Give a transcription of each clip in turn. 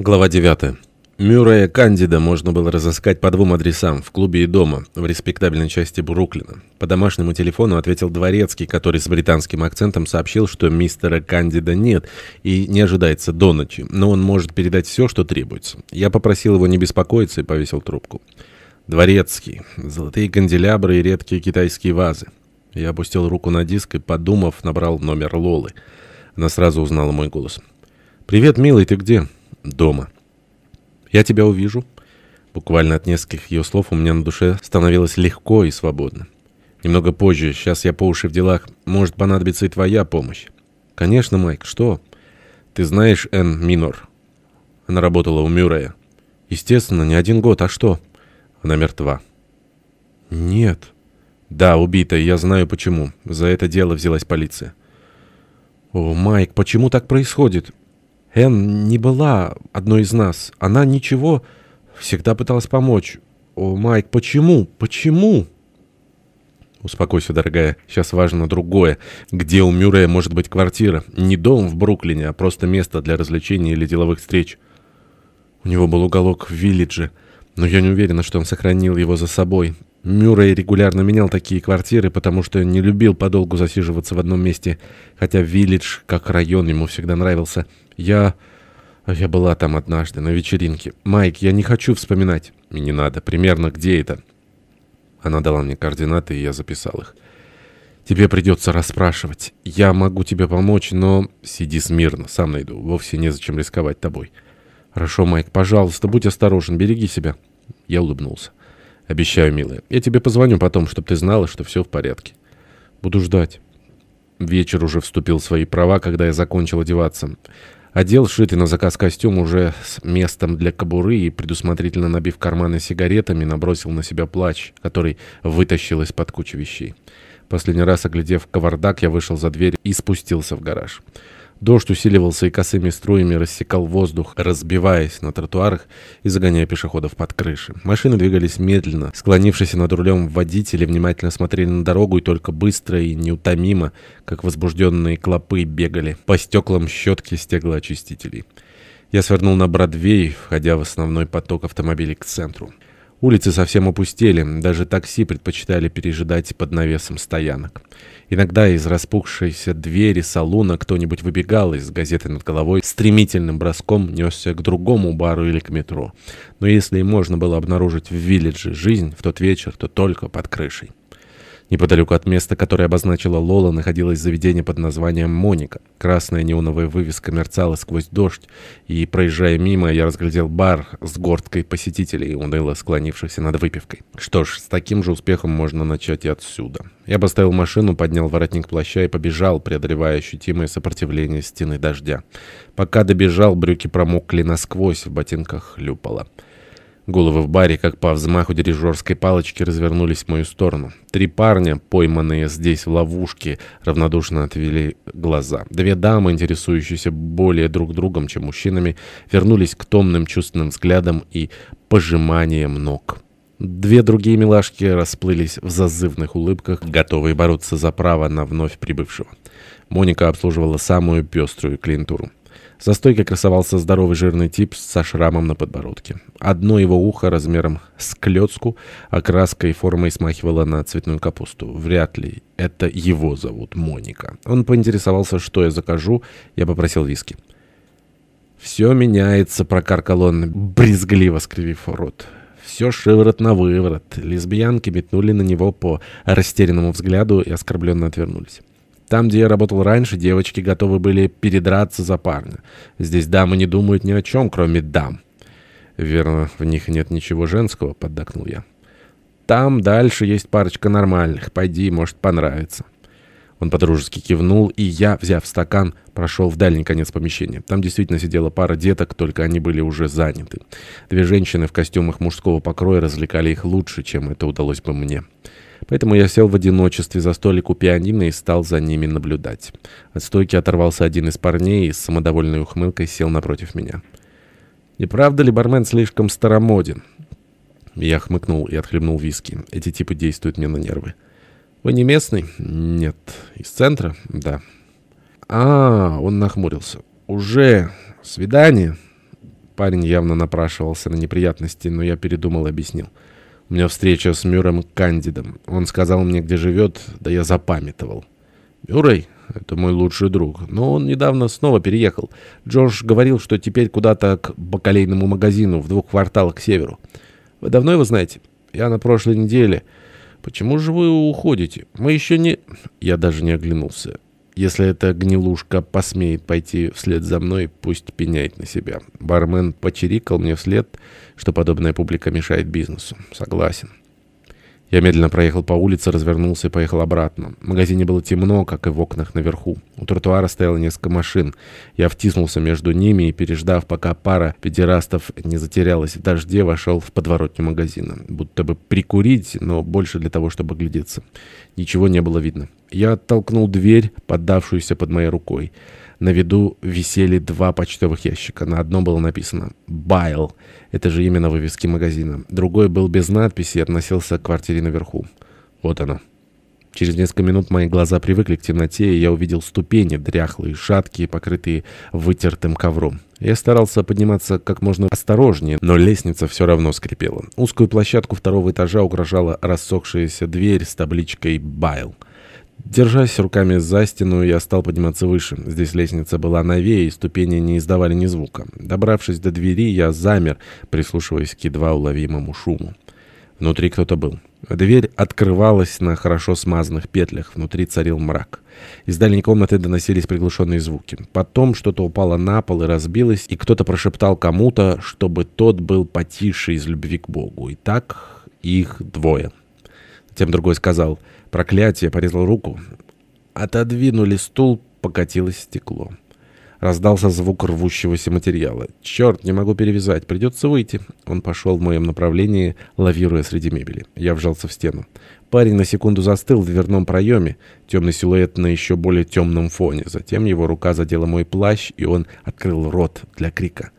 Глава 9. Мюррея Кандида можно было разыскать по двум адресам, в клубе и дома, в респектабельной части Бруклина. По домашнему телефону ответил Дворецкий, который с британским акцентом сообщил, что мистера Кандида нет и не ожидается до ночи, но он может передать все, что требуется. Я попросил его не беспокоиться и повесил трубку. Дворецкий. Золотые канделябры и редкие китайские вазы. Я опустил руку на диск и, подумав, набрал номер Лолы. Она сразу узнала мой голос. «Привет, милый, ты где?» «Дома». «Я тебя увижу». Буквально от нескольких ее слов у меня на душе становилось легко и свободно. «Немного позже, сейчас я по уши в делах, может понадобиться и твоя помощь». «Конечно, Майк, что?» «Ты знаешь Энн Минор?» Она работала у Мюррея. «Естественно, не один год, а что?» «Она мертва». «Нет». «Да, убита, я знаю почему. За это дело взялась полиция». «О, Майк, почему так происходит? Энн не была одной из нас. Она ничего, всегда пыталась помочь. О, Майк, почему? Почему? Успокойся, дорогая. Сейчас важно другое. Где у Мюррея может быть квартира? Не дом в Бруклине, а просто место для развлечений или деловых встреч. У него был уголок в Виллидже, но я не уверена, что он сохранил его за собой. Мюррей регулярно менял такие квартиры, потому что не любил подолгу засиживаться в одном месте, хотя Виллидж, как район, ему всегда нравился. Я... Я была там однажды, на вечеринке. Майк, я не хочу вспоминать. И не надо. Примерно где это? Она дала мне координаты, и я записал их. Тебе придется расспрашивать. Я могу тебе помочь, но... Сиди смирно, сам найду. Вовсе незачем рисковать тобой. Хорошо, Майк, пожалуйста, будь осторожен, береги себя. Я улыбнулся. Обещаю, милая. Я тебе позвоню потом, чтобы ты знала, что все в порядке. Буду ждать. Вечер уже вступил в свои права, когда я закончил одеваться. Одел шитый на заказ костюм уже с местом для кобуры и, предусмотрительно набив карманы сигаретами, набросил на себя плащ, который вытащил из-под кучи вещей. Последний раз, оглядев кавардак, я вышел за дверь и спустился в гараж. Дождь усиливался и косыми струями рассекал воздух, разбиваясь на тротуарах и загоняя пешеходов под крыши. Машины двигались медленно. Склонившись над рулем водители внимательно смотрели на дорогу и только быстро и неутомимо, как возбужденные клопы, бегали по стеклам щетки стеклоочистителей. Я свернул на Бродвей, входя в основной поток автомобилей к центру. Улицы совсем опустели, даже такси предпочитали пережидать под навесом стоянок. Иногда из распухшейся двери салона кто-нибудь выбегал из газеты над головой, стремительным броском несся к другому бару или к метро. Но если и можно было обнаружить в Виллидже жизнь в тот вечер, то только под крышей. Неподалеку от места, которое обозначила Лола, находилось заведение под названием «Моника». Красная неоновая вывеска мерцала сквозь дождь, и, проезжая мимо, я разглядел бар с горсткой посетителей, уныло склонившихся над выпивкой. Что ж, с таким же успехом можно начать и отсюда. Я поставил машину, поднял воротник плаща и побежал, преодолевая ощутимое сопротивление стены дождя. Пока добежал, брюки промокли насквозь, в ботинках хлюпало. Головы в баре, как по взмаху дирижерской палочки, развернулись в мою сторону. Три парня, пойманные здесь в ловушке, равнодушно отвели глаза. Две дамы, интересующиеся более друг другом, чем мужчинами, вернулись к томным чувственным взглядам и пожиманиям ног. Две другие милашки расплылись в зазывных улыбках, готовые бороться за право на вновь прибывшего. Моника обслуживала самую пеструю клиентуру. За стойкой красовался здоровый жирный тип со шрамом на подбородке. Одно его ухо размером с клетку, окраской и формой смахивало на цветную капусту. Вряд ли это его зовут Моника. Он поинтересовался, что я закажу. Я попросил виски. «Все меняется», — прокаркал он, брезгливо скривив рот. Все шиворот на выворот. Лесбиянки метнули на него по растерянному взгляду и оскорбленно отвернулись. Там, где я работал раньше, девочки готовы были передраться за парня. Здесь дамы не думают ни о чем, кроме дам. Верно, в них нет ничего женского, поддакнул я. Там дальше есть парочка нормальных. Пойди, может, понравится. Он подружески кивнул, и я, взяв стакан, прошел в дальний конец помещения. Там действительно сидела пара деток, только они были уже заняты. Две женщины в костюмах мужского покроя развлекали их лучше, чем это удалось бы мне. Поэтому я сел в одиночестве за столик у пианино и стал за ними наблюдать. От стойки оторвался один из парней и с самодовольной ухмылкой сел напротив меня. «Не правда ли бармен слишком старомоден?» Я хмыкнул и отхлебнул виски. Эти типы действуют мне на нервы. «Вы не местный?» «Нет». «Из центра?» «Да». «А, он нахмурился. Уже свидание?» Парень явно напрашивался на неприятности, но я передумал и объяснил. У меня встреча с Мюром Кандидом. Он сказал мне, где живет, да я запамятовал. Мюррей — это мой лучший друг, но он недавно снова переехал. Джордж говорил, что теперь куда-то к бакалейному магазину в двух кварталах к северу. Вы давно его знаете? Я на прошлой неделе. Почему же вы уходите? Мы еще не... Я даже не оглянулся. Если эта гнилушка посмеет пойти вслед за мной, пусть пеняет на себя. Бармен почирикал мне вслед, что подобная публика мешает бизнесу. Согласен. Я медленно проехал по улице, развернулся и поехал обратно. В магазине было темно, как и в окнах наверху. У тротуара стояло несколько машин. Я втиснулся между ними и, переждав, пока пара педерастов не затерялась в дожде, вошел в подворотню магазина. Будто бы прикурить, но больше для того, чтобы глядеться. Ничего не было видно. Я оттолкнул дверь, поддавшуюся под моей рукой. На виду висели два почтовых ящика. На одном было написано «Байл». Это же имя на вывеске магазина. Другой был без надписи и относился к квартире наверху. Вот оно. Через несколько минут мои глаза привыкли к темноте, и я увидел ступени, дряхлые, шаткие, покрытые вытертым ковром. Я старался подниматься как можно осторожнее, но лестница все равно скрипела. Узкую площадку второго этажа угрожала рассохшаяся дверь с табличкой «Байл». Держась руками за стену, я стал подниматься выше. Здесь лестница была новее, и ступени не издавали ни звука. Добравшись до двери, я замер, прислушиваясь к едва уловимому шуму. Внутри кто-то был. Дверь открывалась на хорошо смазанных петлях. Внутри царил мрак. Из дальней комнаты доносились приглушенные звуки. Потом что-то упало на пол и разбилось, и кто-то прошептал кому-то, чтобы тот был потише из любви к Богу. И так их двое. Затем другой сказал «Проклятие!» порезал руку. Отодвинули стул, покатилось стекло. Раздался звук рвущегося материала. «Черт, не могу перевязать, придется выйти». Он пошел в моем направлении, лавируя среди мебели. Я вжался в стену. Парень на секунду застыл в дверном проеме, темный силуэт на еще более темном фоне. Затем его рука задела мой плащ, и он открыл рот для крика.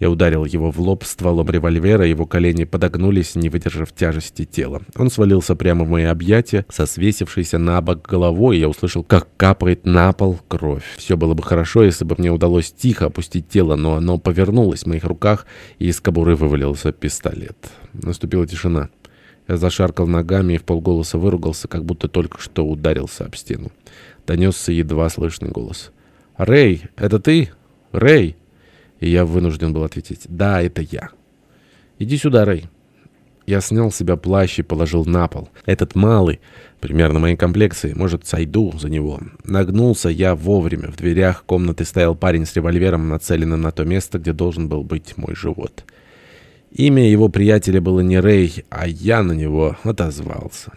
Я ударил его в лоб стволом револьвера, его колени подогнулись, не выдержав тяжести тела. Он свалился прямо в мои объятия, со свесившейся на бок головой, я услышал, как капает на пол кровь. Все было бы хорошо, если бы мне удалось тихо опустить тело, но оно повернулось в моих руках, и из кобуры вывалился пистолет. Наступила тишина. Я зашаркал ногами и в полголоса выругался, как будто только что ударился об стену. Донесся едва слышный голос. «Рэй, это ты? Рэй!» И я вынужден был ответить «Да, это я». «Иди сюда, Рэй». Я снял с себя плащ и положил на пол. Этот малый, примерно моей комплекции, может, сойду за него. Нагнулся я вовремя. В дверях комнаты стоял парень с револьвером, нацеленным на то место, где должен был быть мой живот. Имя его приятеля было не Рэй, а я на него отозвался.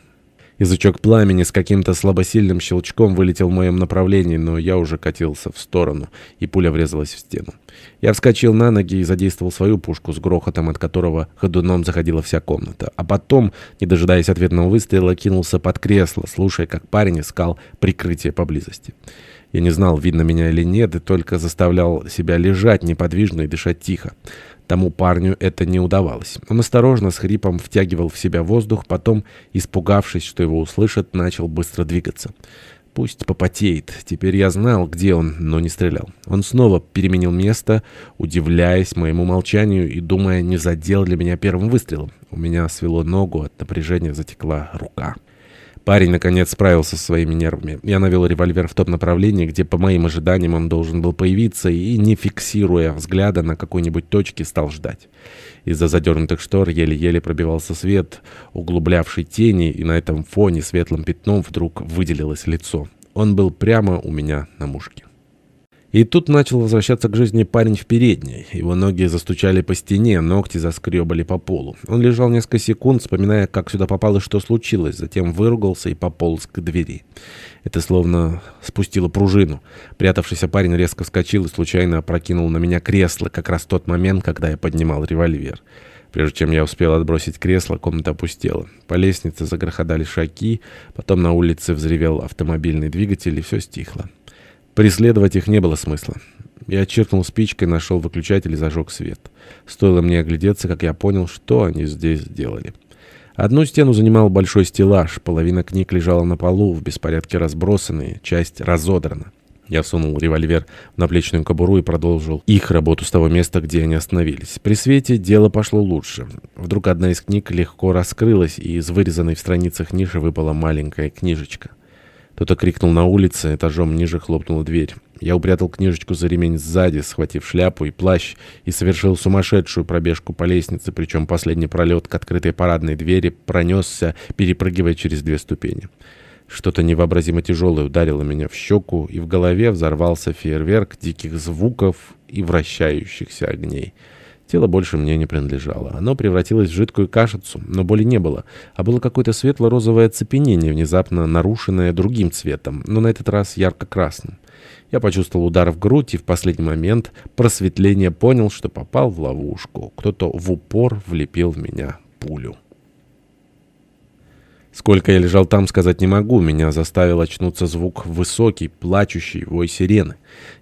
Язычок пламени с каким-то слабосильным щелчком вылетел в моем направлении, но я уже катился в сторону, и пуля врезалась в стену. Я вскочил на ноги и задействовал свою пушку, с грохотом от которого ходуном заходила вся комната. А потом, не дожидаясь ответного выстрела, кинулся под кресло, слушая, как парень искал прикрытие поблизости. Я не знал, видно меня или нет, и только заставлял себя лежать неподвижно и дышать тихо. Тому парню это не удавалось. Он осторожно, с хрипом втягивал в себя воздух, потом, испугавшись, что его услышат, начал быстро двигаться. Пусть попотеет. Теперь я знал, где он, но не стрелял. Он снова переменил место, удивляясь моему молчанию и думая, не задел ли меня первым выстрелом. У меня свело ногу, от напряжения затекла рука. Парень, наконец, справился со своими нервами. Я навел револьвер в том направлении, где, по моим ожиданиям, он должен был появиться, и, не фиксируя взгляда на какой-нибудь точке, стал ждать. Из-за задернутых штор еле-еле пробивался свет, углублявший тени, и на этом фоне светлым пятном вдруг выделилось лицо. Он был прямо у меня на мушке. И тут начал возвращаться к жизни парень в передней. Его ноги застучали по стене, ногти заскребали по полу. Он лежал несколько секунд, вспоминая, как сюда попал и что случилось, затем выругался и пополз к двери. Это словно спустило пружину. Прятавшийся парень резко вскочил и случайно опрокинул на меня кресло, как раз тот момент, когда я поднимал револьвер. Прежде чем я успел отбросить кресло, комната опустела. По лестнице загрохотали шаги, потом на улице взревел автомобильный двигатель, и все стихло. Преследовать их не было смысла. Я чиркнул спичкой, нашел выключатель и зажег свет. Стоило мне оглядеться, как я понял, что они здесь сделали. Одну стену занимал большой стеллаж, половина книг лежала на полу, в беспорядке разбросанные, часть разодрана. Я всунул револьвер в наплечную кобуру и продолжил их работу с того места, где они остановились. При свете дело пошло лучше. Вдруг одна из книг легко раскрылась, и из вырезанной в страницах ниши выпала маленькая книжечка. Кто-то крикнул на улице, этажом ниже хлопнула дверь. Я упрятал книжечку за ремень сзади, схватив шляпу и плащ, и совершил сумасшедшую пробежку по лестнице, причем последний пролет к открытой парадной двери пронесся, перепрыгивая через две ступени. Что-то невообразимо тяжелое ударило меня в щеку, и в голове взорвался фейерверк диких звуков и вращающихся огней. Тело больше мне не принадлежало. Оно превратилось в жидкую кашицу, но боли не было, а было какое-то светло-розовое оцепенение, внезапно нарушенное другим цветом, но на этот раз ярко-красным. Я почувствовал удар в грудь и в последний момент просветление понял, что попал в ловушку. Кто-то в упор влепил в меня пулю. Сколько я лежал там, сказать не могу. Меня заставил очнуться звук высокий, плачущий, вой сирены.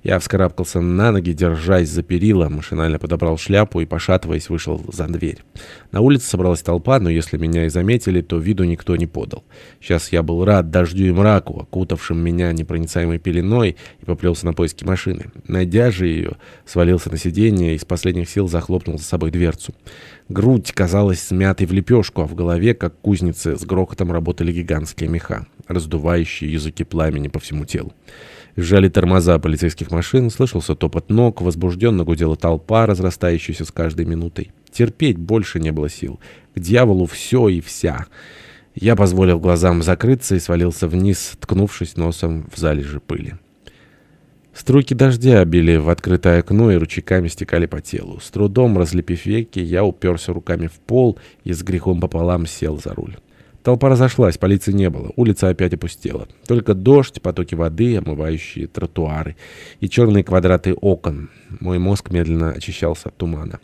Я вскарабкался на ноги, держась за перила, машинально подобрал шляпу и, пошатываясь, вышел за дверь. На улице собралась толпа, но если меня и заметили, то виду никто не подал. Сейчас я был рад дождю и мраку, окутавшим меня непроницаемой пеленой, и поплелся на поиски машины. Найдя же ее, свалился на сиденье и с последних сил захлопнул за собой дверцу. Грудь казалась смятой в лепешку, а в голове, как кузницы, с грохотом работали гигантские меха, раздувающие языки пламени по всему телу. Сжали тормоза полицейских машин, слышался топот ног, возбужденно гудела толпа, разрастающаяся с каждой минутой. Терпеть больше не было сил. К дьяволу все и вся. Я позволил глазам закрыться и свалился вниз, ткнувшись носом в залежи пыли. Струйки дождя били в открытое окно и ручейками стекали по телу. С трудом разлепив веки, я уперся руками в пол и с грехом пополам сел за руль. Толпа разошлась, полиции не было, улица опять опустела. Только дождь, потоки воды, омывающие тротуары и черные квадраты окон. Мой мозг медленно очищался от тумана.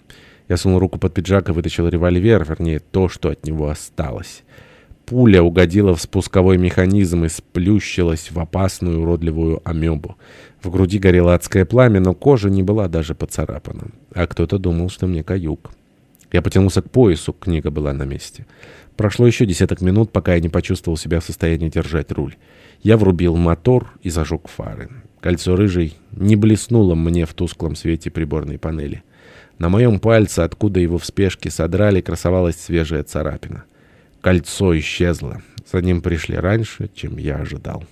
Я сунул руку под пиджак и вытащил револьвер, вернее, то, что от него осталось. Пуля угодила в спусковой механизм и сплющилась в опасную уродливую амебу. В груди горело адское пламя, но кожа не была даже поцарапана. А кто-то думал, что мне каюк. Я потянулся к поясу, книга была на месте. Прошло еще десяток минут, пока я не почувствовал себя в состоянии держать руль. Я врубил мотор и зажег фары. Кольцо рыжий не блеснуло мне в тусклом свете приборной панели. На моем пальце, откуда его в спешке содрали, красовалась свежая царапина. Кольцо исчезло. За ним пришли раньше, чем я ожидал.